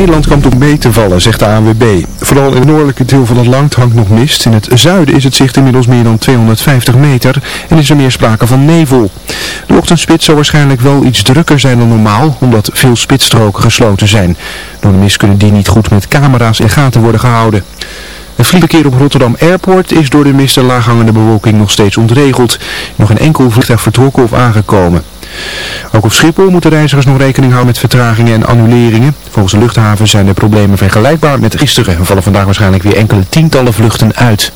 Nederland kan ook mee te vallen, zegt de ANWB. Vooral in het noordelijke deel van het land hangt nog mist. In het zuiden is het zicht inmiddels meer dan 250 meter en is er meer sprake van nevel. De ochtendspits zal waarschijnlijk wel iets drukker zijn dan normaal, omdat veel spitsstroken gesloten zijn. Door de mist kunnen die niet goed met camera's in gaten worden gehouden. Het vliegverkeer op Rotterdam Airport is door de mist en laaghangende bewolking nog steeds ontregeld. Nog een enkel vliegtuig vertrokken of aangekomen. Ook op Schiphol moeten reizigers nog rekening houden met vertragingen en annuleringen. Volgens de luchthaven zijn de problemen vergelijkbaar met gisteren en vallen vandaag waarschijnlijk weer enkele tientallen vluchten uit.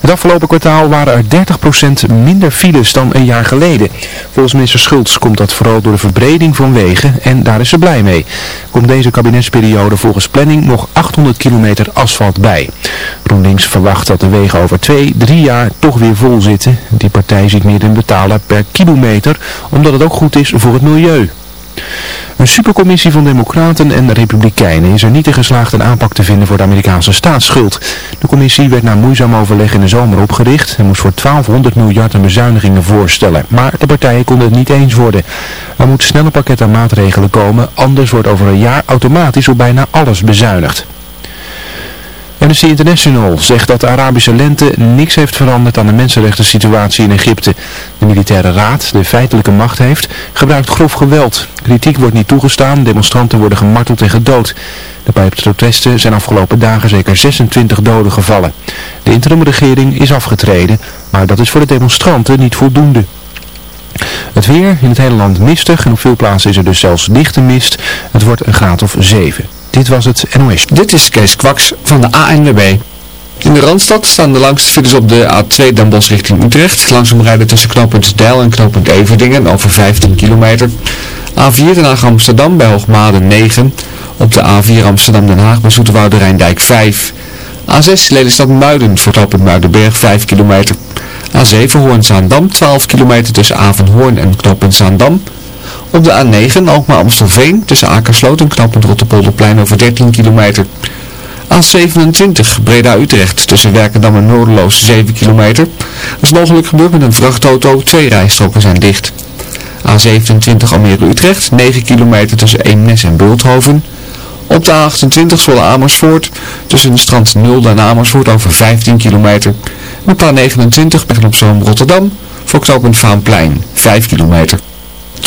Het afgelopen kwartaal waren er 30% minder files dan een jaar geleden. Volgens minister Schultz komt dat vooral door de verbreding van wegen en daar is ze blij mee. Komt deze kabinetsperiode volgens planning nog 800 kilometer asfalt bij. GroenLinks verwacht dat de wegen over twee, drie jaar toch weer vol zitten. Die partij ziet meer in betalen per kilometer, omdat het ook goed is voor het milieu. Een supercommissie van democraten en republikeinen is er niet in geslaagd een aanpak te vinden voor de Amerikaanse staatsschuld. De commissie werd na moeizaam overleg in de zomer opgericht en moest voor 1200 miljard aan bezuinigingen voorstellen. Maar de partijen konden het niet eens worden. Er moet snel een pakket aan maatregelen komen, anders wordt over een jaar automatisch op bijna alles bezuinigd. Amnesty International zegt dat de Arabische lente niks heeft veranderd aan de mensenrechten situatie in Egypte. De militaire raad, de feitelijke macht heeft, gebruikt grof geweld. Kritiek wordt niet toegestaan, demonstranten worden gemarteld en gedood. Bij protesten zijn afgelopen dagen zeker 26 doden gevallen. De interimregering is afgetreden, maar dat is voor de demonstranten niet voldoende. Het weer in het hele land mistig en op veel plaatsen is er dus zelfs dichte mist. Het wordt een graad of 7. Dit was het NOS. Dit is Kees Kwaks van de ANWB. In de Randstad staan de langste files op de A2 Den Bosch richting Utrecht. Langzaam rijden tussen knooppunt Deil en knooppunt Everdingen over 15 kilometer. A4 Den Haag Amsterdam bij Hoogmade 9. Op de A4 Amsterdam Den Haag bij Zoeterwoude Rijndijk 5. A6 Lelystad Muiden voor knooppunt Muidenberg 5 kilometer. A7 Hoorn-Zaandam 12 kilometer tussen Avenhoorn en knooppunt Zaandam. Op de A9 Alkmaar Amstelveen tussen Akersloot en knooppunt Rotterpolderplein over 13 kilometer. A27 Breda-Utrecht tussen Werkendam en Noorderloos 7 kilometer. Dat is mogelijk gebeurd met een vrachtauto, twee rijstroken zijn dicht. A27 Almere-Utrecht 9 kilometer tussen Eemnes en Bulthoven. Op de A28 Zwolle Amersfoort tussen de strand Nulde en Amersfoort over 15 kilometer. En op de A29 Bergen op Zoom Rotterdam voor knooppunt Vaanplein 5 kilometer.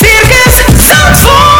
Circus Zandvoort.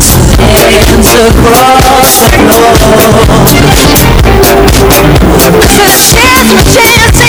Someday comes across. The globe But there's a chance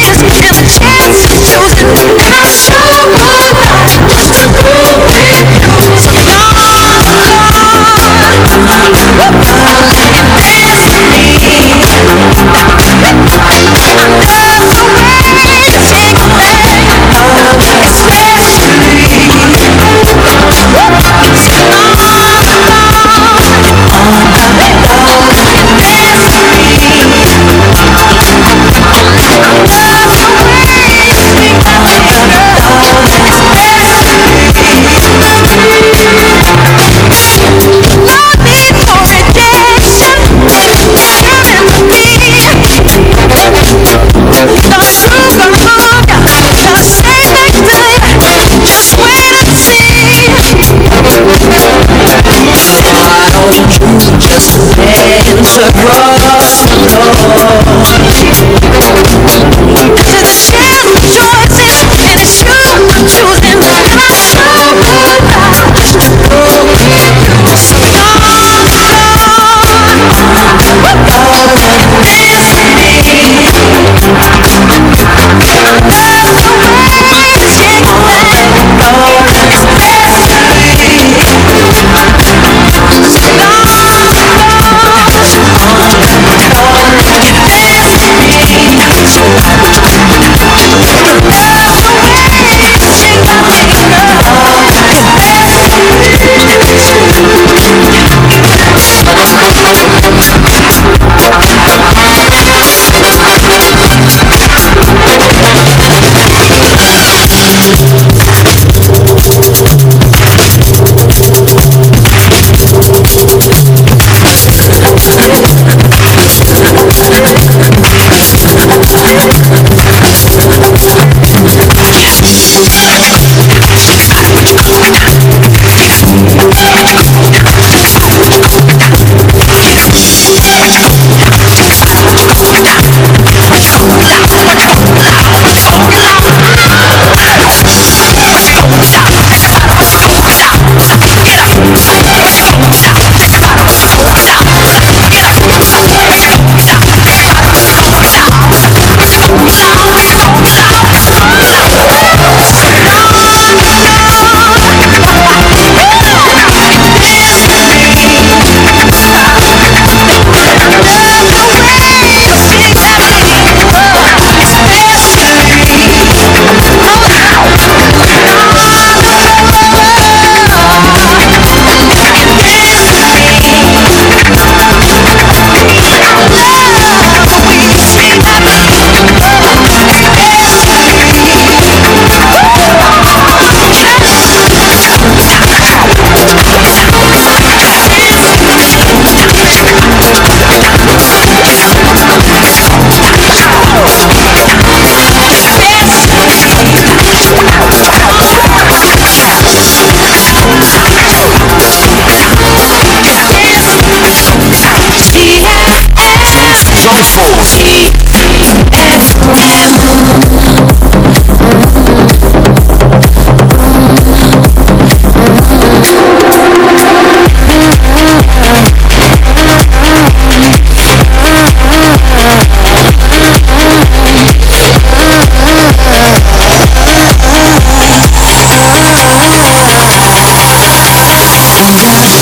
Yeah.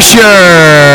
Pressure.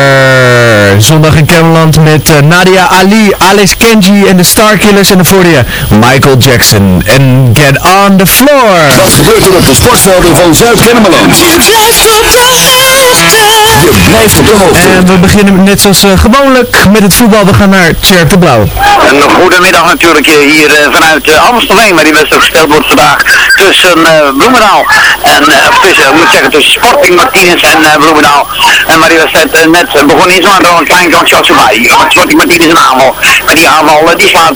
Zondag in Cameron met uh, Nadia Ali, Alex Kenji en de Starkillers. En dan voor je Michael Jackson en Get on the Floor. Wat gebeurt er op de sportvelden van Zuid-Kennemerland? Je blijft op de hoogte. Je blijft op de hoogte. En we beginnen net zoals uh, gewoonlijk met het voetbal. We gaan naar Tjerk de Blauw. Een goedemiddag natuurlijk eh, hier uh, vanuit uh, Amstelveen, waar die wedstrijd gespeeld wordt vandaag tussen Bloemendaal en, tussen, moet zeggen, tussen Sporting Martinez en Bloemendaal. En maar die wedstrijd net begonnen is, maar door een klein kansje voorbij. Sporting Martinez een aanval, maar die aanval die slaat,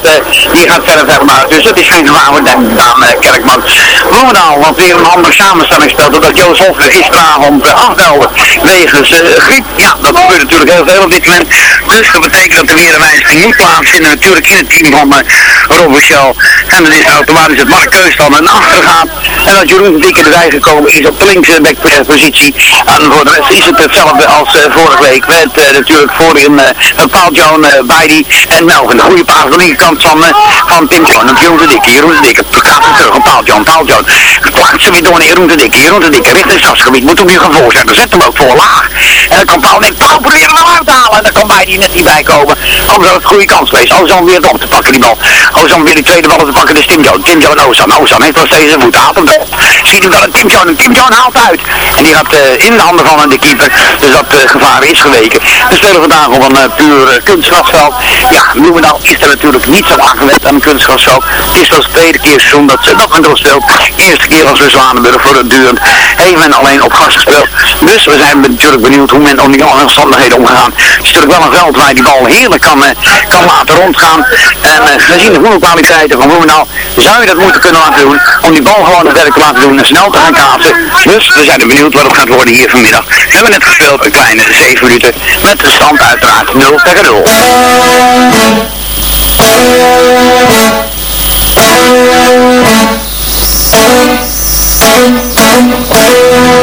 die gaat verder verder naar. Dus dat is geen gevaar voor Daan Kerkman. Bloemendaal, wat weer een andere samenstelling speelt, doordat Joost Hoffer gisteravond afbelde wegens griep. Ja, dat gebeurt natuurlijk heel veel op dit moment. Dus dat betekent dat er weer een wijziging moet plaatsvinden natuurlijk in het team van Robert Shell. En dan is automatisch dat Mark Keus dan naar achter gaat. En dat Jeroen Dikke erbij gekomen is op de linkse backpositie. En voor de rest is het hetzelfde als vorige week. Met natuurlijk voorin uh, Paul John, uh, Beidi en Melvin. De goede paas aan de linkerkant van, van Tim John. Op Jeroen de Dikke. Jeroen de Dikke gaat weer terug op Paul John. Paul John ze weer door naar Jeroen de Dikke. Jeroen de Dikke richting het stadsgebied. Moet hem nu gaan voorzetten. Zet hem ook voor laag. En dan kan Paul denkt, Paul proberen En dan kan Beidi net niet bij komen. Anders het goede kans geweest. Ozan weer op te pakken die bal. Ozan weer die tweede bal te pakken. Dus Tim John. Tim John Ozan. Ozan heeft nog steeds een voet. Haalt hem erop. Ziet hem dan een Tim John. En Tim John haalt uit. En die gaat uh, in de handen van de keeper. Dus dat uh, gevaar is geweken. We spelen vandaag op een puur kunstgrasveld. Ja, Bloemendaal is er natuurlijk niet zo aangewend aan een kunstgrasveld. Het is pas de tweede keer seizoen dat ze dat erop speelt. Eerste keer als we Zwanenburg voor het duur heeft men alleen op gas gespeeld. Dus we zijn natuurlijk benieuwd hoe men om die omstandigheden omgaan. Is natuurlijk wel een veld waar die bal heerlijk kan, kan laten rondgaan. En uh, gezien de voetbalkwaliteiten van Bloemendaal zou je dat moeten kunnen laten doen. Om die bal gewoon het werk te laten doen en snel te gaan kaatsen. Dus we zijn er benieuwd wat het gaat worden hier vanmiddag. We hebben net gespeeld een kleine 7 minuten. Met de stand uiteraard 0 tegen 0.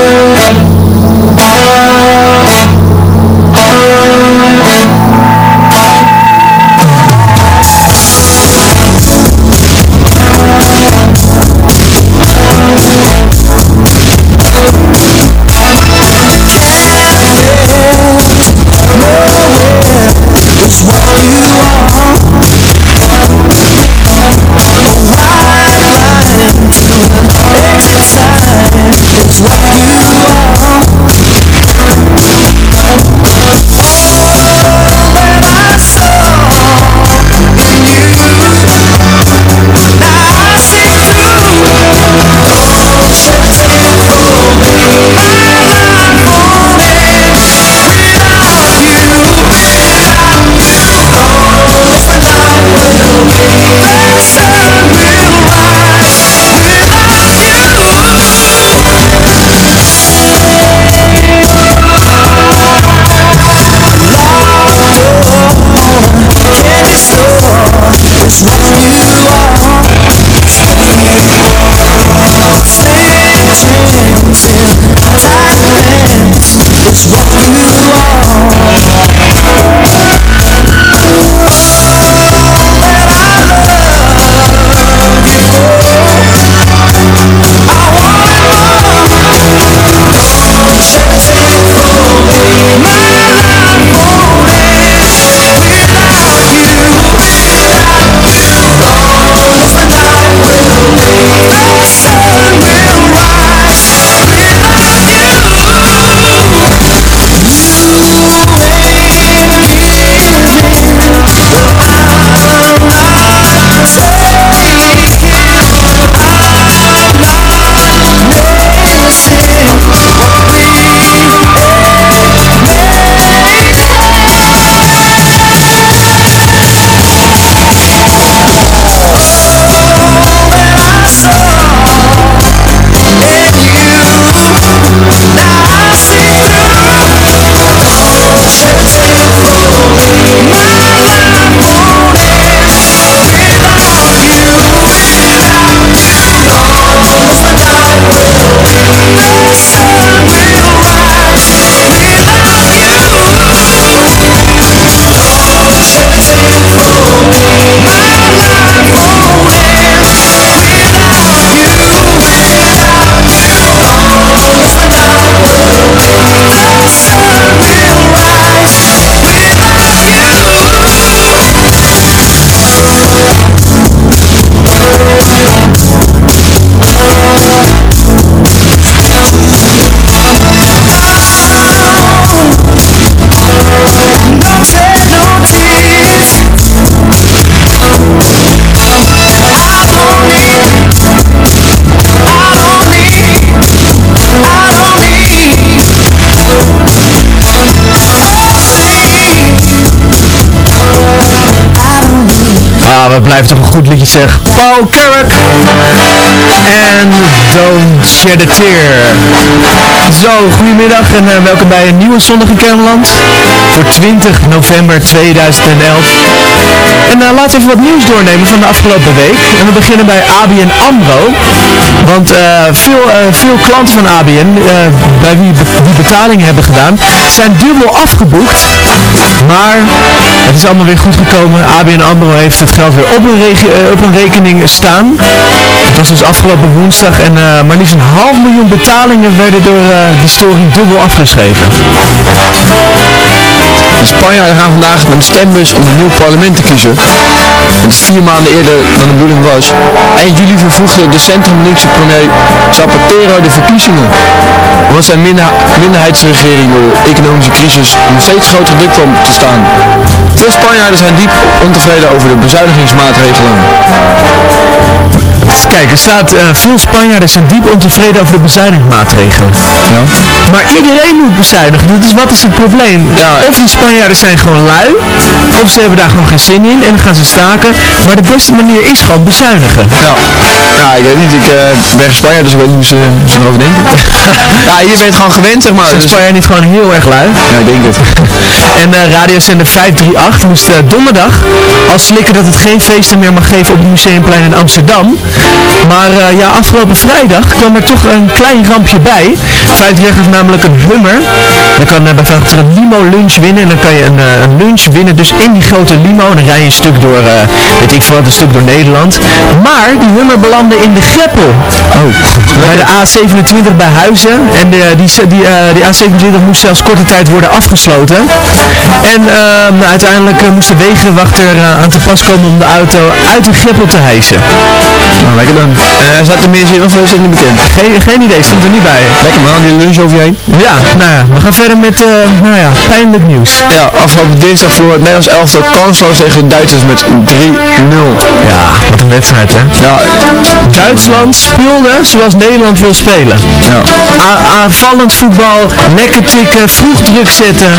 It's what you blijft toch een goed liedje zeg. Paul Carrick en Don't Shed a Tear. Zo, goedemiddag en eh, welkom bij een nieuwe Zondag in voor 20 november 2011. En uh, laten we even wat nieuws doornemen van de afgelopen week. En we beginnen bij ABN AMRO. Want eh, veel, eh, veel klanten van ABN, eh, bij wie die betalingen hebben gedaan, zijn dubbel afgeboekt. Maar het is allemaal weer goed gekomen. ABN AMRO heeft het geld weer op een, eh, op een rekening staan. Het was dus afgelopen woensdag en eh, maar liefst een half miljoen betalingen werden door eh, die storing dubbel afgeschreven. De Spanjaarden gaan vandaag naar de stembus om een nieuw parlement te kiezen. Het is vier maanden eerder dan de bedoeling was. Eind juli vervoegde de centrum-linkse premier Zapatero de verkiezingen. Omdat zijn minder, minderheidsregering door de economische crisis onder steeds grotere druk kwam te staan. Veel Spanjaarden zijn diep ontevreden over de bezuinigingsmaatregelen. Kijk, er staat, eh, veel Spanjaarden zijn diep ontevreden over de bezuinigingsmaatregelen. Ja. Maar iedereen moet bezuinigen, dus wat is het probleem? Of die Spanjaarden zijn gewoon lui, of ze hebben daar gewoon geen zin in en dan gaan ze staken. Maar de beste manier is gewoon bezuinigen. Ja, ja ik weet niet, ik eh, ben geen Spanjaard, dus ik weet niet hoe ze, hoe ze erover denken. ja, hier ben je het gewoon gewend, zeg maar. Zijn Dus, Spanjaarden niet gewoon heel erg lui? ja, ik denk het. En uh, radiozender 538 moest donderdag al slikken dat het geen feesten meer mag geven op het Museumplein in Amsterdam. Maar eh, ja, afgelopen vrijdag kwam er toch een klein rampje bij. 538 heeft namelijk een hummer. Dan kan uh, bij 538 een limo lunch winnen. En dan kan je een, eh, een lunch winnen dus in die grote limo. En dan rij je een stuk door, weet ik veel wat, een stuk door Nederland. Maar die hummer belandde in de greppel. Oh, Bij de A27 bij Huizen. En de, die, die, die A27 moest zelfs korte tijd worden afgesloten. En ehm, uiteindelijk moest de wegenwachter aan te pas komen om de auto uit de greppel te hijsen. nou, lekker dan. Eh staat er meer zin of is het niet bekend? Geen, geen idee, stond er niet bij. Lekker man, die lunch over je heen. Ja, nou ja, we gaan verder met, eh, nou ja, pijnlijk nieuws. Ja, afgelopen dinsdag verloor het Nederlands elftal kansloos tegen de Duitsers met 3-0. Ja, wat een wedstrijd hè. Ja, Duitsland speelde zoals Nederland wil spelen. ja. Aanvallend voetbal, lekker tikken, vroeg druk zetten.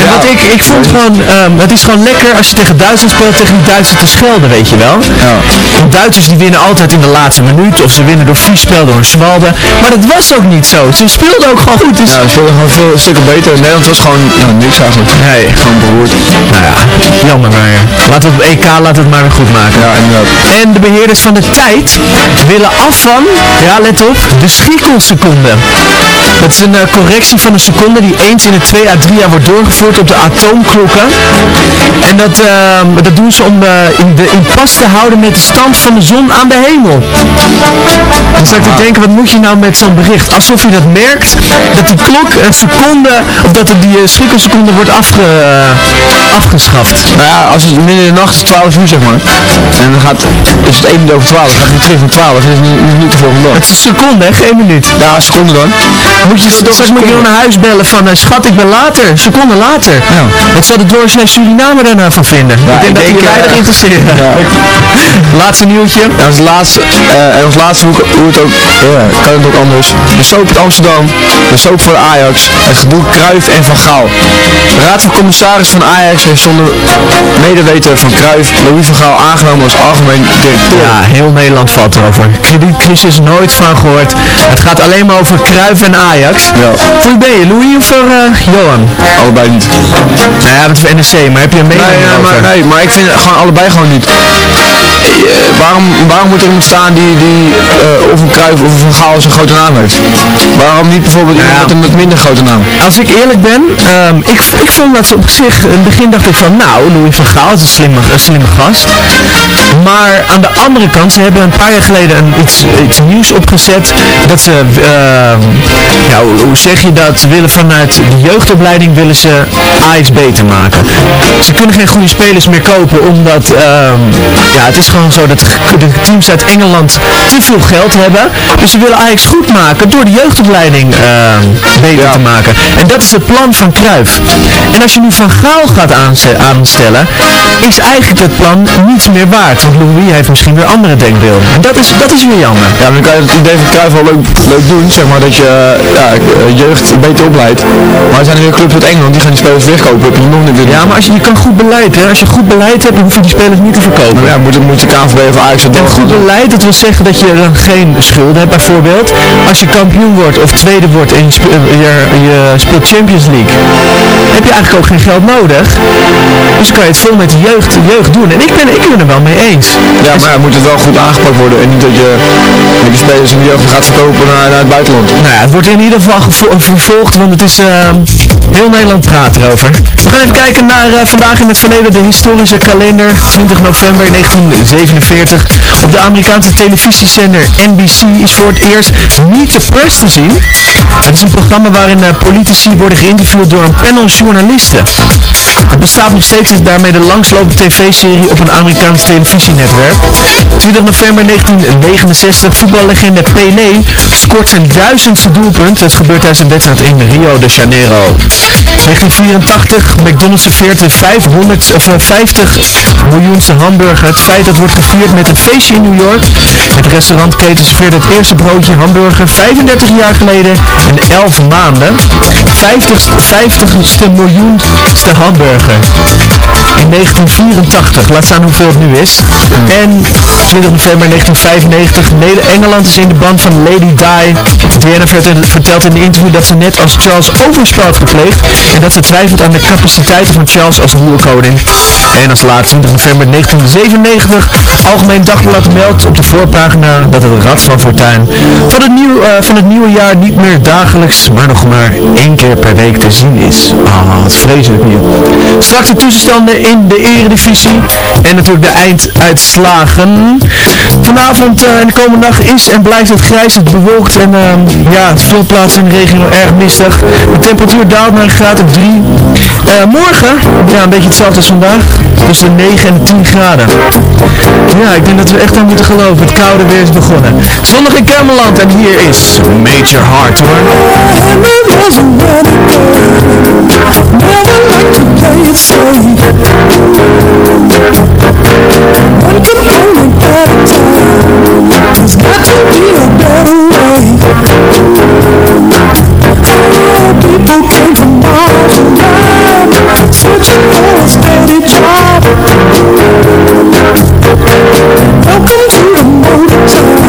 En wat ik, ik vond gewoon, ehm, het is gewoon lekker als je tegen Duitsland speelt, tegen die Duitsers te schelden, weet je wel. Ja. Want Duitsers die winnen altijd in de laatste minuut, of ze winnen door vies spel door een zwalbe. Maar dat was ook niet zo. Ze speelden ook gewoon goed. Dus... Ja, ze speelden gewoon veel stukken beter. Nederland was gewoon ja, niks eigenlijk. Nee. Gewoon beroerd. Nou ja, jammer maar. ja. We op EK laten we het maar weer goed maken. Ja, inderdaad. En de beheerders van de tijd willen af van, ja let op, de schikkelseconde. Dat is een eh, correctie van een seconde die eens in de 2 à 3 jaar wordt doorgevoerd op de atoomklokken. En dat, ehm, dat doen ze om eh, in, de, in pas te houden met de stand van de zon aan de hemel. Dan zou ik te denken, wat moet je nou met zo'n bericht? Alsof je dat merkt, dat die klok een seconde, of dat er die eh, schrikkelseconde wordt afge, eh, afgeschaft. Nou ja, als het midden in de nacht, 12 uur zeg maar. En dan gaat, is het 1 minuut over 12, dan gaat het niet terug naar 12. Dat is niet, niet, te veel vandaag. Het is een seconde, hè? geen minuut. Ja, een seconde dan. Moet je, straks nog naar huis bellen van, eh, schat, ik ben later, seconde later. Ja. Wat zal de naar Suriname daar nou van vinden? ik denk ik dat denk, die weinig interesseert. Laatste nieuwtje. En als laatste, eh, en als laatste hoe, hoe het ook, ja, kan het ook anders. De soap uit Amsterdam, de soap voor de Ajax, het gedoe Kruif en Van Gaal. De raad van commissaris van Ajax heeft zonder medeweten van Kruif Louis van Gaal aangenomen als algemeen directeur. Ja, heel Nederland valt erover. Kredietcrisis nooit van gehoord. Het gaat alleen maar over Kruif en Ajax. Ja. Voor ben je, Louis of voor eh, Johan? Allebei niet. Nou ja, dat is voor NEC, maar heb je een mening Nee, ja, maar, nee, maar ik vind het gewoon allebei gewoon niet. Eh, waarom, waarom moet er iemand staan die, die eh, of een Kruif of een Gaal als een grote naam heeft? Waarom niet bijvoorbeeld iemand met een met minder grote naam? Als ik eerlijk ben, ehm, ik, ik vond dat op zich, in het begin dacht ik van, nou, Louis van Gaal is een slimme, een slimme gast. Maar aan de andere kant, ze hebben een paar jaar geleden een, iets, iets nieuws opgezet, dat ze, ehm, ja, hoe, zeg je dat, ze willen vanuit de jeugdopleiding willen ze Ajax beter maken. Ze kunnen geen goede spelers meer kopen, omdat, ehm, ja, het is gewoon zo dat de teams uit Engeland te veel geld hebben. Dus ze willen Ajax goed maken door de jeugdopleiding eh, beter te maken. En dat is het plan van Cruijff. En als je nu Van Gaal gaat aanstellen, is eigenlijk het plan niets meer waard. Want Louis heeft misschien weer andere denkbeelden. En dat is, dat is weer jammer. Ja, maar dan kan je het idee van Cruijff wel leuk, leuk doen, zeg maar, dat je eh, ja, eh, jeugd beter opleidt. Maar er zijn er weer clubs uit Engeland, die gaan die spelers wegkopen, heb je nog niet weer. Ja, maar als je, je kan goed beleid, hè. Als je goed beleid hebt, dan hoef je die spelers niet te verkopen. Ja, moet, moet de KNVB of Ajax dat En goed beleid, dat wil zeggen dat je dan geen schulden hebt bijvoorbeeld. Als je kampioen wordt of tweede wordt en je, spe- eh, je, je speelt Champions League, heb je eigenlijk ook geen geld nodig. Dus kan je het vol met de jeugd, de jeugd doen. En ik ben, ik ben er wel mee eens. Ja, maar ja, moet het wel goed aangepakt worden en niet dat je met die spelers in de jeugd gaat verkopen naar, naar het buitenland. Nou ja, het wordt in ieder geval vervolgd, want het is eh, heel Nederland praat erover. We gaan even kijken naar eh, vandaag in het verleden, de historische kalender, 20 november 1947. Op de Amerikaanse televisiezender NBC is voor het eerst Meet the Press te zien. Het is een programma waarin eh, politici worden geïnterviewd door een panel journalisten. Het bestaat nog steeds is daarmee de langslopende tv-serie op een Amerikaans televisienetwerk. 20 november 1969, voetballegende Pelé scoort zijn duizendste doelpunt. Het gebeurt tijdens een wedstrijd in Rio de Janeiro. 1984, McDonald's serveert de 500, of, eh, 50 miljoenste hamburger. Het feit dat wordt gevierd met een feestje in New York. Het restaurantketen serveerde het eerste broodje hamburger 35 jaar geleden in 11 maanden. 50, 50ste miljoenste hamburger. In 1984, laat staan hoeveel het nu is. En 20 november 1995, Neder- Engeland is in de band van Lady Di. Diana vert- vertelt in een interview dat ze net als Charles overspel gepleegd en dat ze twijfelt aan de capaciteiten van Charles als nieuwe koning. En als laatste 20 november 1997, Algemeen Dagblad meldt op de voorpagina dat het Rad van Fortuin van het, nieuw, eh, van het nieuwe jaar niet meer dagelijks, maar nog maar één keer per week te zien is. Ah, wat vreselijk nieuw. Straks de tussenstanden in de eredivisie en natuurlijk de einduitslagen. Vanavond eh, en de komende nacht is en blijft het grijs, het bewolkt en ehm, ja, veel plaatsen in de regio erg mistig. De temperatuur daalt naar een graad of 3. morgen, ja, een beetje hetzelfde als vandaag, tussen de 9 en de 10 graden. Ja, ik denk dat we echt aan moeten geloven. Het koude weer is begonnen. Zondag in Kermeland en hier is Major Heart. It's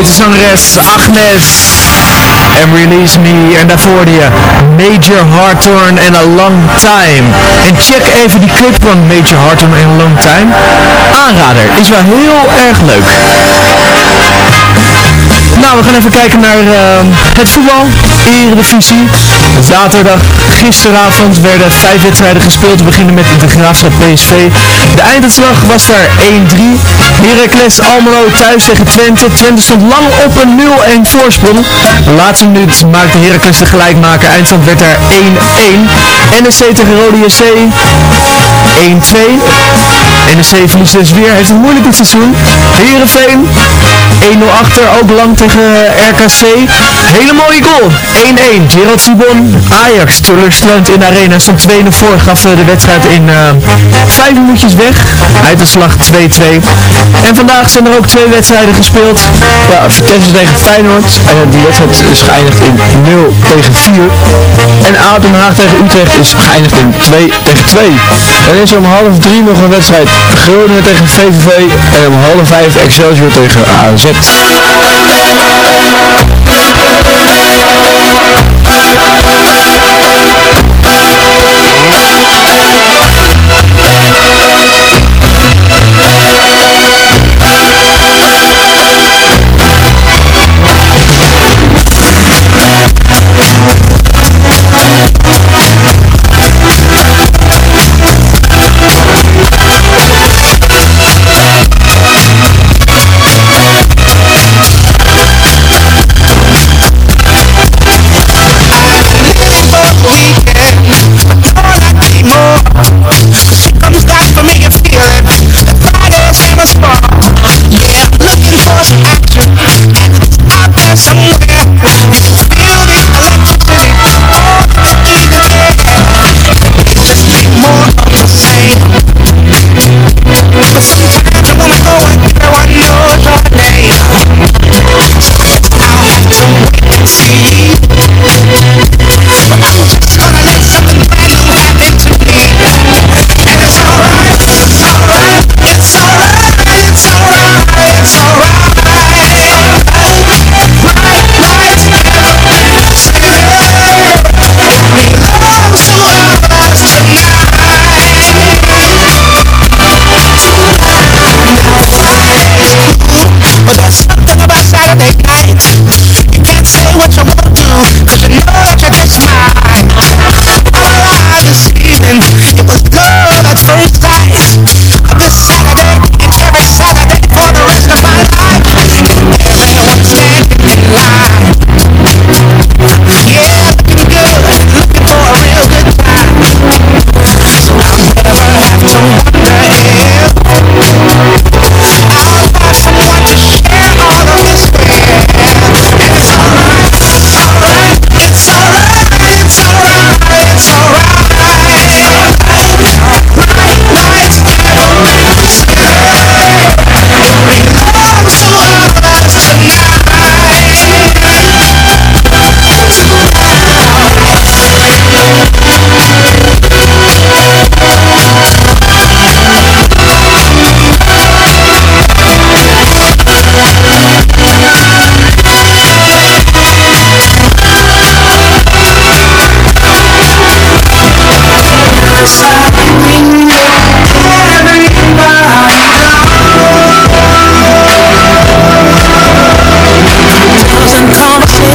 deze zangeres Agnes. En Release Me. En daarvoor die Major Hawthorne en A Long Time. En check even die clip van Major Hawthorne en A Long Time. Aanrader. Is wel heel erg leuk. Nou, we gaan even kijken naar ehm, het voetbal. Eredivisie. Zaterdag, gisteravond werden vijf wedstrijden gespeeld. We beginnen met de Graafschap PSV. De einduitslag was daar 1-3. Heracles Almelo thuis tegen Twente. Twente stond lang op een 0-1 voorsprong. De laatste minuut maakte Heracles de gelijkmaker. Eindstand werd daar 1-1. NEC tegen Rode JC 1-2. NEC verliest dus weer. Heeft het moeilijk seizoen. Heerenveen 1-0 achter. Ook lang tegen RKC. Hele mooie goal. 1-1. Gerald Sibon. Ajax teleurstellend in de arena. Stond 2-0 voor. Gaf eh, de wedstrijd in uh, 5 minuutjes weg. Uitslag 2-2. En vandaag zijn er ook twee wedstrijden gespeeld. Ja, Vitesse tegen Feyenoord. En die wedstrijd is geëindigd in 0 tegen 4. En ADO Den Haag tegen Utrecht is geëindigd in 2 tegen 2. Dan om half 3 nog een wedstrijd. Groningen tegen VVV. En om half 5 Excelsior tegen AZ.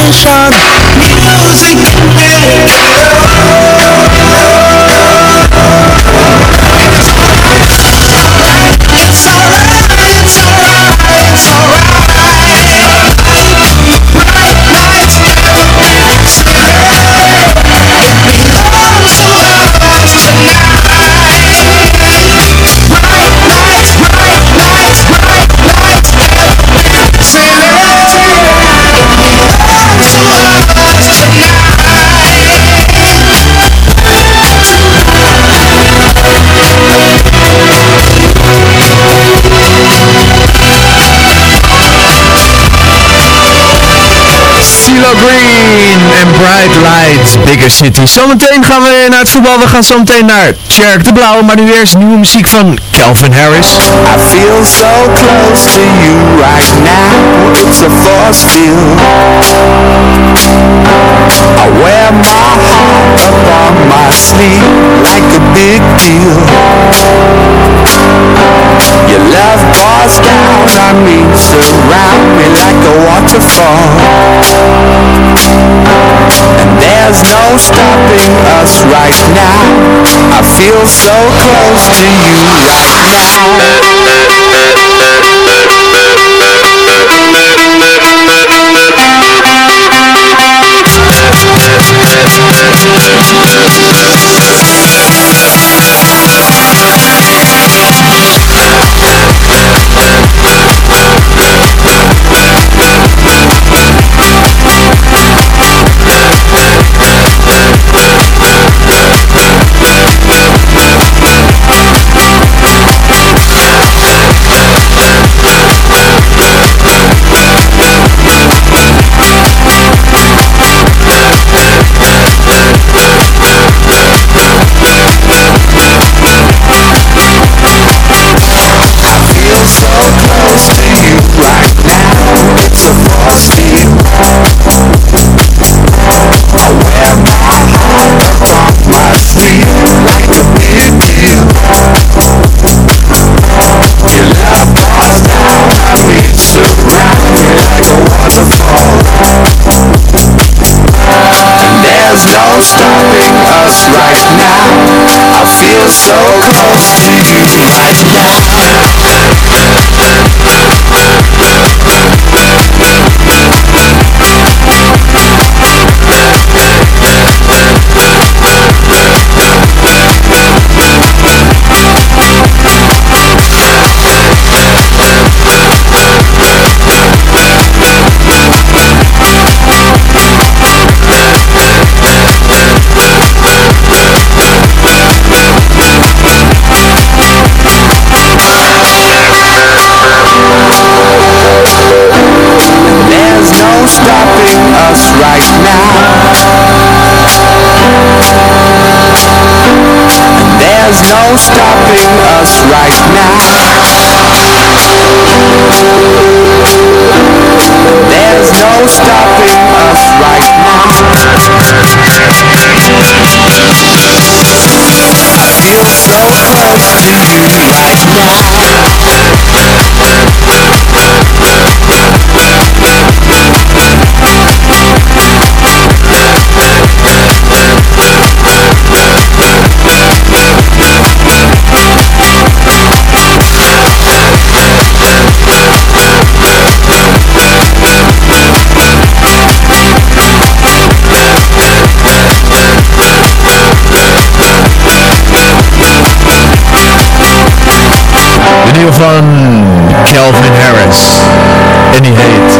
nation Bright Lights, Bigger City. Zometeen gaan we naar het voetbal. We gaan zometeen naar Tjerk de Blauw. Maar nu eerst nieuwe muziek van Calvin Harris. I feel so close to you right now It's a force field I wear my heart upon my sleeve Like a big deal Your love pours down on me Surround me like a waterfall. And there's no stopping us right now. I feel so close to you right now to you right now It's I wear my heart my sleeve Like a big deal down like a waterfall And there's no stopping us right now I feel so close to you. right now stopping us right now. There's no stopping us right now. I feel so close to you De nieuwe van Calvin Harris. En die heet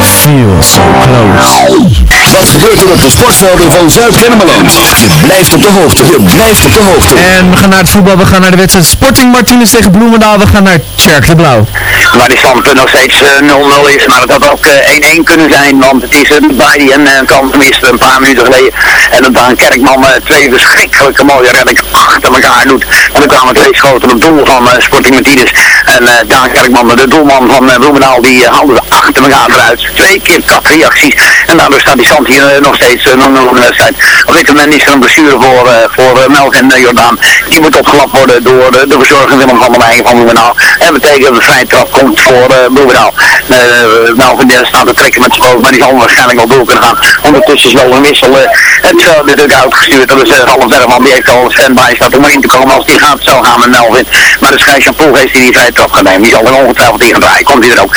Feel So Close. Wat gebeurt er op de sportvelden van Zuid-Kennemerland? Je blijft op de hoogte. Je blijft op de hoogte. En we gaan naar het voetbal. We gaan naar de wedstrijd Sporting Martinez tegen Bloemendaal. We gaan naar Tjerk de Blauw. Waar die stand nog steeds eh, 0-0 is, maar het had ook eh, 1-1 kunnen zijn, want het is een bij en uh, kans gemist een paar minuten geleden. En dat Daan Kerkman eh, twee verschrikkelijke mooie reddingen achter elkaar doet. En er kwamen twee schoten op doel van eh, Sporting Martinez. En eh, Daan Kerkman, de doelman van Bloemendaal, die ze achter elkaar eruit. Twee keer katreacties. En daardoor staat die stand hier eh, nog steeds 0-0 in de wedstrijd. Op dit moment is er een blessure voor, eh, voor eh, eh, Jordaan. Die moet opgelapt worden door de, de verzorger Willem van der Leyen van Bloemendaal. Dat betekent dat de vrije trap komt voor uh, Bloemendaal. Uh, Melvin Dennis staat te trekken met poot, maar die zal waarschijnlijk wel door kunnen gaan. Ondertussen is wel een wissel uh, het veld natuurlijk uitgestuurd. Dat is uh, Ralf Bergman, die heeft al een standby staat om erin te komen als die gaat zo gaan met Melvin. Maar de scheidsrechter heeft die die vrije trap gaan nemen. Die zal er ongetwijfeld in gaan draaien. Komt hij er ook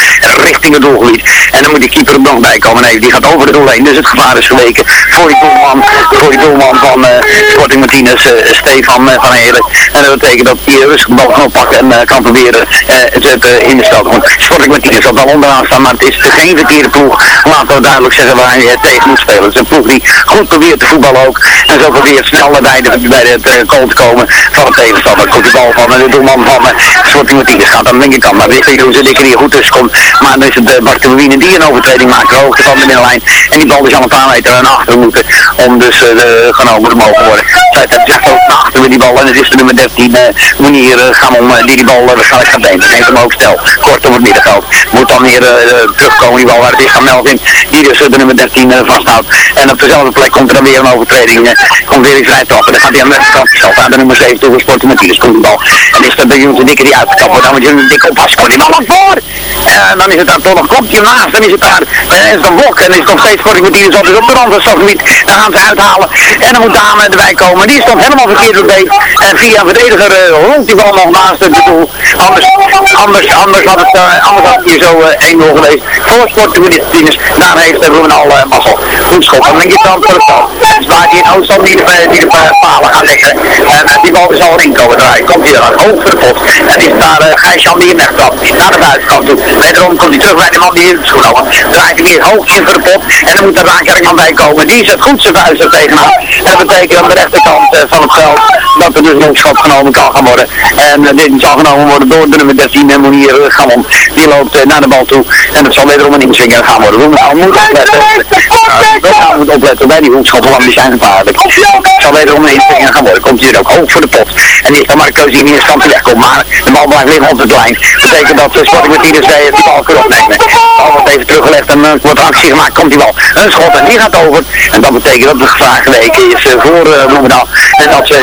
richting het doelgebied. En dan moet die keeper er nog bij komen. Nee, die gaat over de doel heen. Dus het gevaar is geweken voor die doelman, voor die doelman van uh, Sporting Martinez, Stefan van Helen. En dat betekent dat hij rustig de bal kan oppakken en kan proberen het, het eh, in de stad. Sporting Martinez zal wel onderaan staan, maar het is geen verkeerde ploeg. Laten we duidelijk zeggen waar je tegen moet spelen. Het is een ploeg die goed probeert te voetballen ook. En zo probeert snel bij, de, bij het uh, goal te komen van de tegenstander. Komt de bal van en de doelman van Sporting Martinez gaat aan de linkerkant. Maar je hoe ze dikker hier goed tussen komt. Maar dan is het uh, Bart die een overtreding maakt. Hoogte van de middenlijn. En die bal is al een paar meter naar achter moeten. Om dus uh, genomen te mogen worden. Zij ook achter met die bal. En het is de nummer 13 uh, manier gaan om die die bal waarschijnlijk nemen. Neemt hem ook stel. Kort op het middenveld. Moet dan weer uh, terugkomen die bal waar het is gaan Melvin. Die dus uh, de nummer 13 uh, vasthoudt. En op dezelfde plek komt er dan weer een overtreding. Komt weer een vrij trappen. Dan gaat hij aan de rechterkant zelf aan de nummer 7 toe Sporting Martinez. Komt de bal. En is dat de jongen dikke die uitgekapt wordt. Dan moet een dikke oppassen. Komt die bal nog voor. En dan is het daar toch nog. Hij naast. Dan is het daar. En is een blok. En is het nog steeds Sporting. Dat is op de rand van stafgebied. Dan gaan ze uithalen. En dan moet Dame erbij komen. Die stond helemaal verkeerd op beet. En via verdediger uh, rond die nog naast het doel. Anders, anders, anders had het, uh, anders had het hier zo uh, 1-0 geweest. Voor Martinez. Daar heeft Ruben al uh, mazzel. Goed schot aan de linkerkant voor het veld. Dus waar hij in Oostland die de, die de palen gaat leggen. En die bal is al in komen draaien. Komt hij dan hoog voor de pot. En is daar uh, Gijsjan die hem wegtrapt. Naar de buitenkant toe. Wederom komt hij terug bij de man die in het schoen. Draait hij weer hoog in voor de pot. En dan moet er Raakkerkman bij komen. Die zet goed zijn vuist er tegenaan. En dat betekent aan de rechterkant van het veld dat er dus een schot genomen kan gaan worden. En dit zal genomen worden door de nummer 13 en Monier uh, Gamon. Die loopt uh, naar de bal toe. En het zal wederom een inswinger gaan worden. We moeten opletten. We moeten opletten bij die hoekschoppen, want die zijn gevaarlijk. Het zal wederom een inswinger gaan worden. Komt hier ook hoog voor de pot. En die is dan maar een keuze die in eerste instantie wegkomt. Maar de bal blijft liggen op de lijn. Dat betekent dat uh, Sporting Martinez die bal kan opnemen. De bal wordt even teruggelegd en uh, wordt actie gemaakt. Komt die bal. Een schot en die gaat over. En dat betekent dat de gevaar geweken is uh, voor uh, Bloemendaal. En dat ze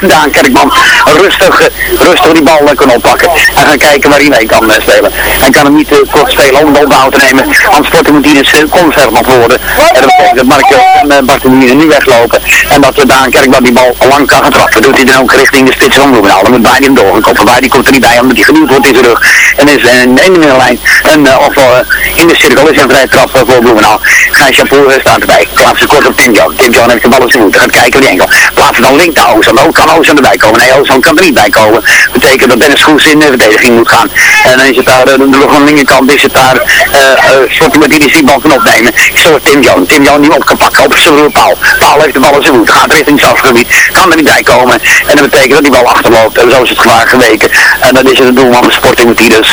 Daan Kerkman rustig, rustig die bal kan oppakken. En gaan kijken waar hij mee kan spelen. Hij kan hem niet kort spelen om de te nemen. Want Sporting Martinez komt verder nog worden. En dat betekent dat Mark en Bartolini nu weglopen. En dat Daan Kerkman die bal lang kan gaan trappen. Doet hij dan ook richting de spits van Bloemendaal. Dan moet bij hem doorgekoppen. Bij die komt er niet bij omdat hij geduwd wordt in zijn rug. En is een ene middenlijn. En of in de cirkel is een vrij trap voor Bloemendaal. Gijs Chapour staat erbij. Plaatsen kort op Tim John. Tim John heeft de bal in zijn voeten. Gaat kijken die enkel. Plaatsen dan link naar Ozan. Ook kan Ozan erbij komen. Nee, Ozan kan er niet bij komen. Betekent dat Dennis Goes in de verdediging moet gaan. En dan is het daar, uh, de lucht aan de linkerkant is het daar, uh, uh, die die bal van opnemen. Zo Tim John. Tim John die op kan pakken op zijn paal. Paal heeft de bal in zijn voeten. Gaat richting het. Kan er niet bij komen. En dat betekent dat die bal achterloopt. En zo is het gevaar geweken. En dan is het de doelman van Sporting die dus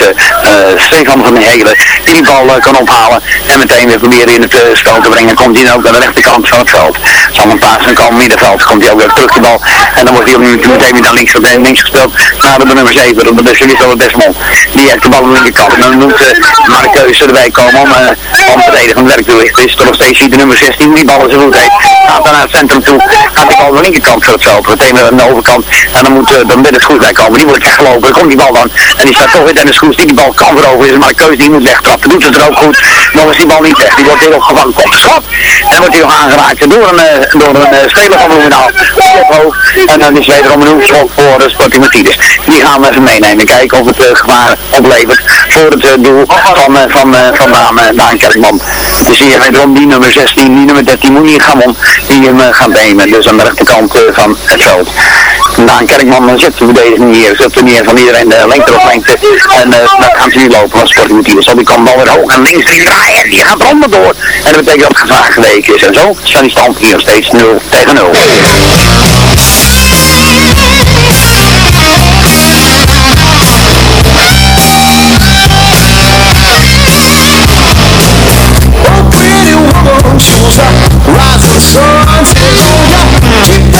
Stefan van der Helen die die bal kan ophalen. En meteen weer proberen in het spel te brengen. Komt hij dan ook aan de rechterkant van het veld. Zal een paas en kan middenveld. Komt hij ook weer terug de bal. En dan wordt hij meteen weer naar links, links gespeeld. Naar de nummer 7. Dat is wel Desmond. Die heeft de bal aan de linkerkant. En dan moet uh, Marcus erbij komen om, uh, om verdedigend werk te. Is toch nog steeds de nummer 16 die bal in zijn voet heeft. Gaat dan naar het centrum toe. Gaat die bal aan de linkerkant van het veld. Meteen aan de overkant. En dan moet uh, dan Dennis Goes bij komen. Die wordt weggelopen. Dan komt die bal dan. En die staat toch weer Dennis Goes die die bal kan veroveren. Is maar Keus die moet wegtrappen. Doet het er ook goed. Nog is die bal niet weg. Die wordt weer opgevangen. Komt de schot. En wordt hij nog aangeraakt door een, door een speler van Bloemendaal. En dan is wederom een hoekschop voor uh, Sporting Martinez. Die gaan we even meenemen. Kijken of het uh, gevaar oplevert voor het uh, doel van, van, van Daan, Kerkman. Dus hier wederom die nummer 16, die nummer 13 Monier Gamon, die hem gaat nemen. Dus aan de rechterkant van het veld. Daan Kerkman zet de verdediging hier, zet er neer van iedereen de lengte op lengte. En dan gaan ze nu lopen van Sporting Martinez. Dus die kan bal weer hoog en links draaien, die gaat ronder door. En dat betekent dat het gevaar geweken is. En zo staan die stand hier nog steeds 0 tegen 0. So I'm still.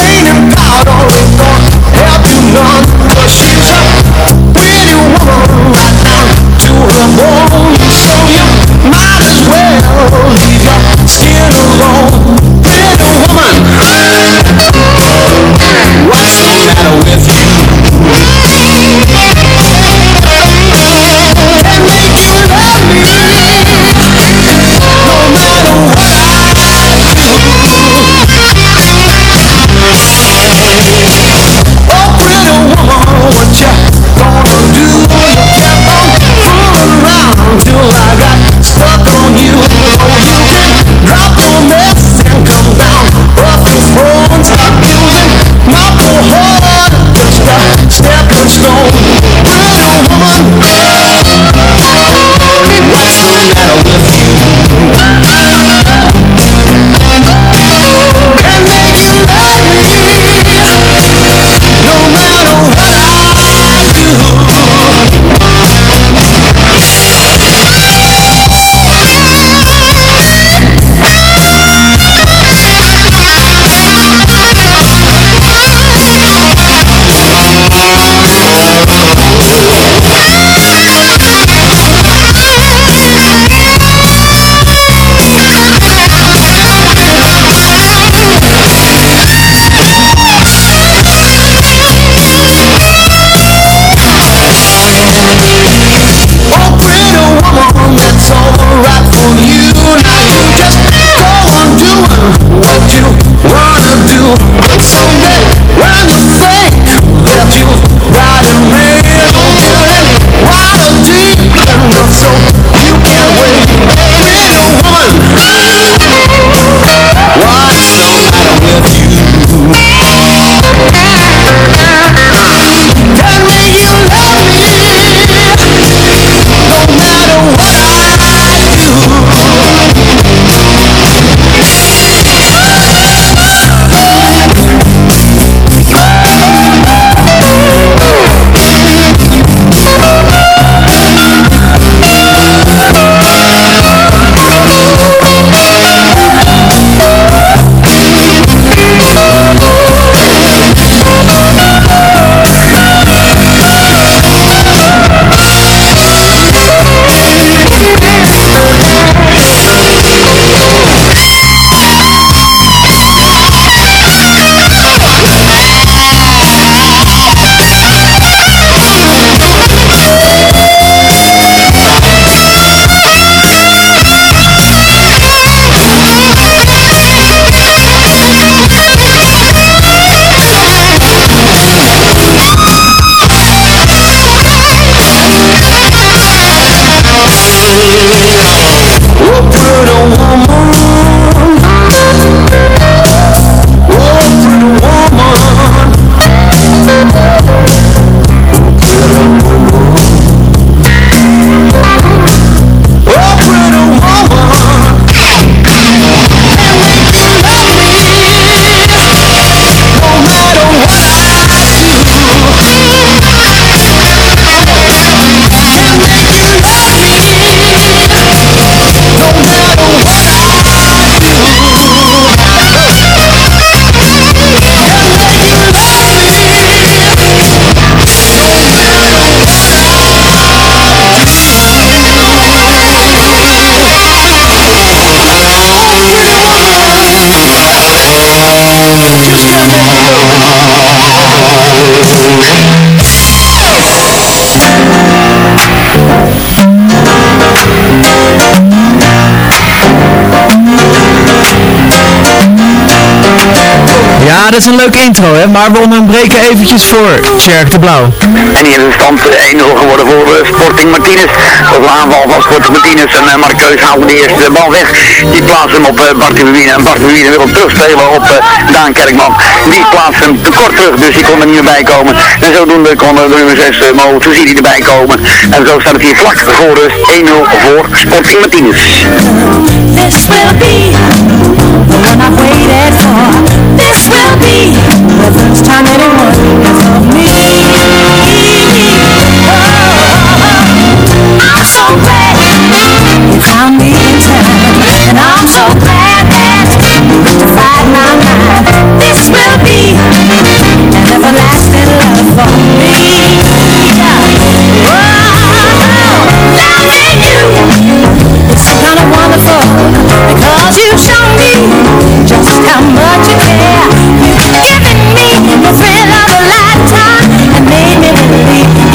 Ja, dat is een leuke intro, hè. Maar we onderbreken eventjes voor Sjerk de Blauw. En hier is de stand eh, 1-0 geworden voor eh, Sporting Martinez. Dat is een aanval van Sporting Martinez. En uh, Markeus haalt de eerste bal weg. Die plaatst hem op uh, Bart. En Bart de Wiener wil hem terugspelen op uh, Daan Kerkman. Die plaatst hem te kort terug, dus die kon er niet meer bij komen. En zodoende kon de nummer 6 uh, Mo Tuzidi erbij komen. En zo staat het hier vlak voor rust 1-0 voor Sporting Martinez. This will be the one I've waited for. This will be the first time anyone me. Oh, I'm so glad you found me in time, and I'm so glad that you my mind. This will be an everlasting love for me. Oh, loving you. Kind of wonderful because you how much you care. You've given me the thrill of a lifetime and made me believe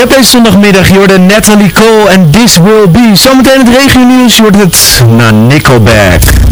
liedje op deze zondagmiddag. Je hoorde Natalie Cole en This Will Be. Zometeen het regio nieuws wordt het naar Nickelback.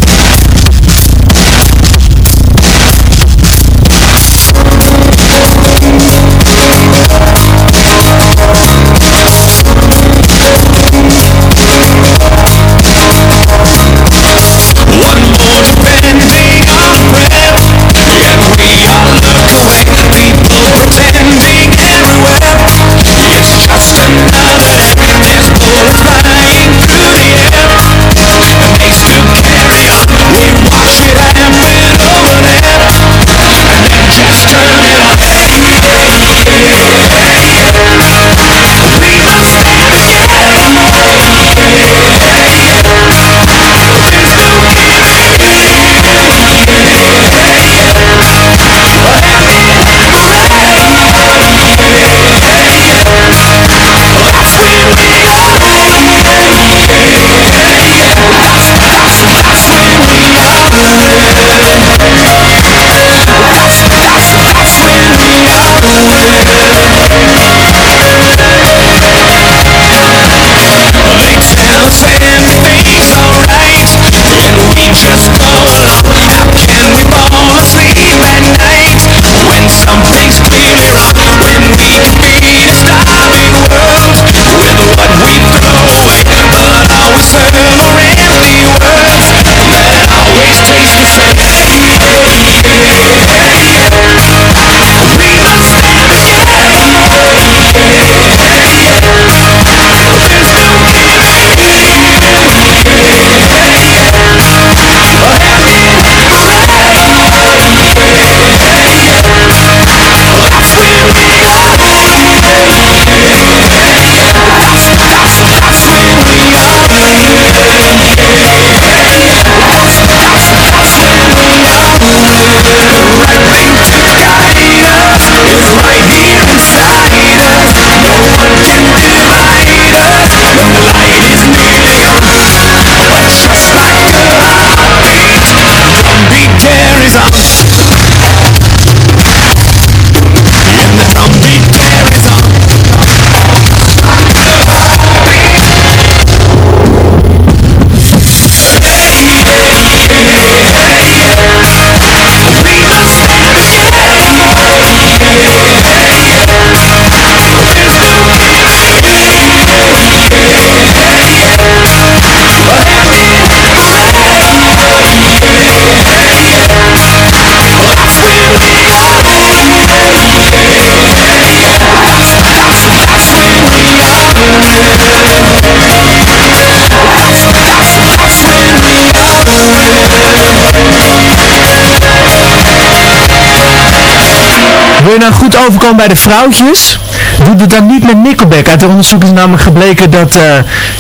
Wil je nou goed overkomen bij de vrouwtjes? Doe het dan niet met Nickelback. Uit de onderzoek is namelijk gebleken dat uh,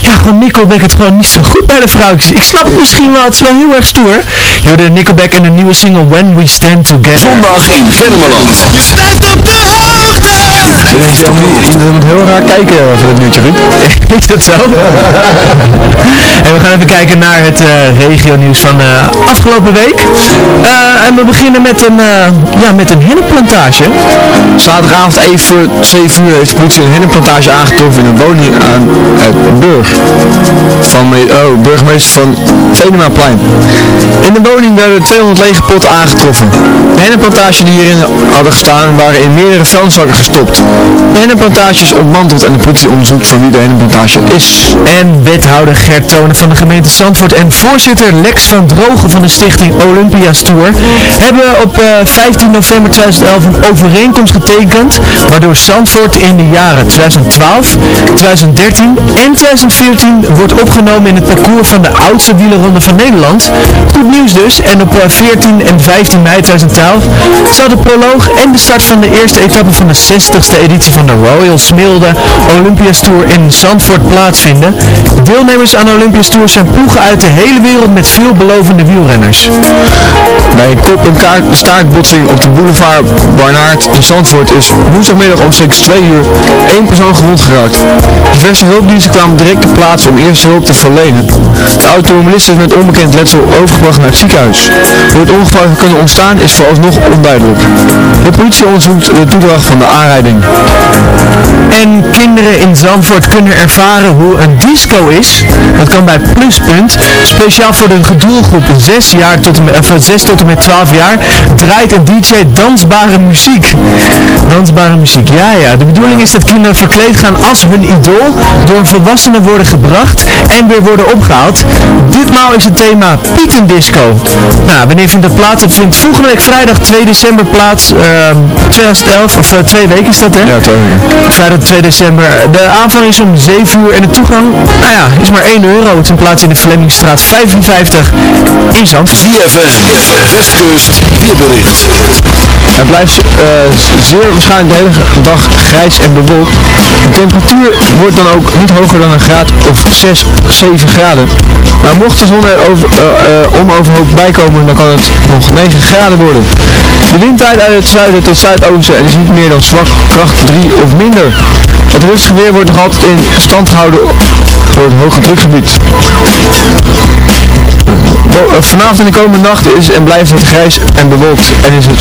ja, gewoon Nickelback het gewoon niet zo goed bij de vrouwtjes. Ik snap het misschien wel, het is wel heel erg stoer. Je hoorde Nickelback en de nieuwe single When We Stand Together. Zondag in Kennemerland. Je blijft op de hoogte. Je moet heel raar kijken voor het nieuwtje, Ruud. Is dat zo? en we gaan even kijken naar het uh, regionieuws van uh, afgelopen week. Uh, en we beginnen met een, ja, met een hennepplantage. Zaterdagavond even voor 7 uur heeft de politie een hennepplantage aangetroffen in een woning aan het Burg. Van, oh, burgemeester van Venemaplein. In de woning werden 200 lege potten aangetroffen. De hennepplantage die hierin hadden gestaan waren in meerdere vuilniszakken gestopt. De hennepplantage is ontmanteld en de politie onderzoekt van wie de hennepplantage is. En wethouder Gert Tonen van de gemeente Zandvoort en voorzitter Lex van Drogen van de stichting Olympia's Tour hebben op uh, 15 november 2011 een overeenkomst getekend waardoor Zandvoort in de jaren 2012, 2013 en 2014 wordt opgenomen in het parcours van de oudste wielerronde van Nederland. Goed nieuws dus en op uh, 14 en 15 mei 2012 zal de proloog en de start van de eerste etappe van de 60ste editie van de Royal Smilde Olympia's Tour in Zandvoort plaatsvinden. Deelnemers aan de Olympisch Tour zijn ploegen uit de hele wereld met veelbelovende wielrenners. Bij een kop- en staartbotsing op de boulevard Barnaert in Zandvoort is woensdagmiddag omstreeks 2 uur één persoon gewond geraakt. Diverse hulpdiensten kwamen direct ter plaatse om eerste hulp te verlenen. De automobilist is met onbekend letsel overgebracht naar het ziekenhuis. Hoe het ongeval kunnen ontstaan is vooralsnog onduidelijk. De politie onderzoekt de toedracht van de aanrijding. En kinderen in Zandvoort kunnen ervaren hoe een disco is. Dat kan bij Pluspunt. Speciaal voor de gedoelgroep 6, jaar tot en met, of 6 tot en met 12 jaar draait een DJ dansbare muziek. Dansbare muziek, ja ja. Bedoeling is dat kinderen verkleed gaan als hun idool door een volwassene worden gebracht en weer worden opgehaald. Ditmaal is het thema Pietendisco. Nou, wanneer vindt dat plaats? Het vindt volgende week vrijdag 2 december plaats. Uh, 2011, of uh, twee weken is dat hè? Ja, twee weken. Vrijdag 2 december. De aanvang is om 7 uur en de toegang, nou ja, is maar 1 euro. Het is een plaats in de Flemmingstraat 55 in Zandvoort. ZFM, Westkust, weerbericht. Het blijft uh, zeer waarschijnlijk de hele dag grijs en bewolkt. De temperatuur wordt dan ook niet hoger dan een graad of 6, 7 graden. Maar mocht de zon er over, uh, uh, om overhoop bijkomen, dan kan het nog 9 graden worden. De windtijd uit het zuiden tot zuidoosten en is niet meer dan zwak kracht 3 of minder. Het rustige weer wordt nog altijd in stand gehouden door het hoge drukgebied. Vanavond en de komende nacht is en blijft het grijs en bewolkt en is het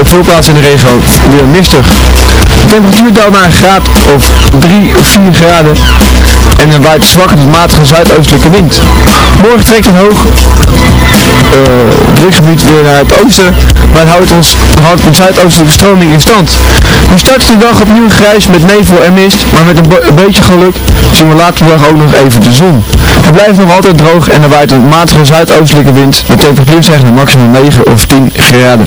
op veel in de regio weer mistig. De temperatuur daalt naar een graad of 3 of 4 graden en er waait zwakke tot matige zuidoostelijke wind. Morgen trekt een hoog uh, drukgebied weer naar het oosten, maar het houdt ons houdt een zuidoostelijke stroming in stand. We starten de dag opnieuw grijs met nevel en mist, maar met een, een beetje geluk zien we later de dag ook nog even de zon. Het blijft nog altijd droog en er waait een matige zuidoostelijke wind. De temperatuur naar maximaal 9 of 10 graden.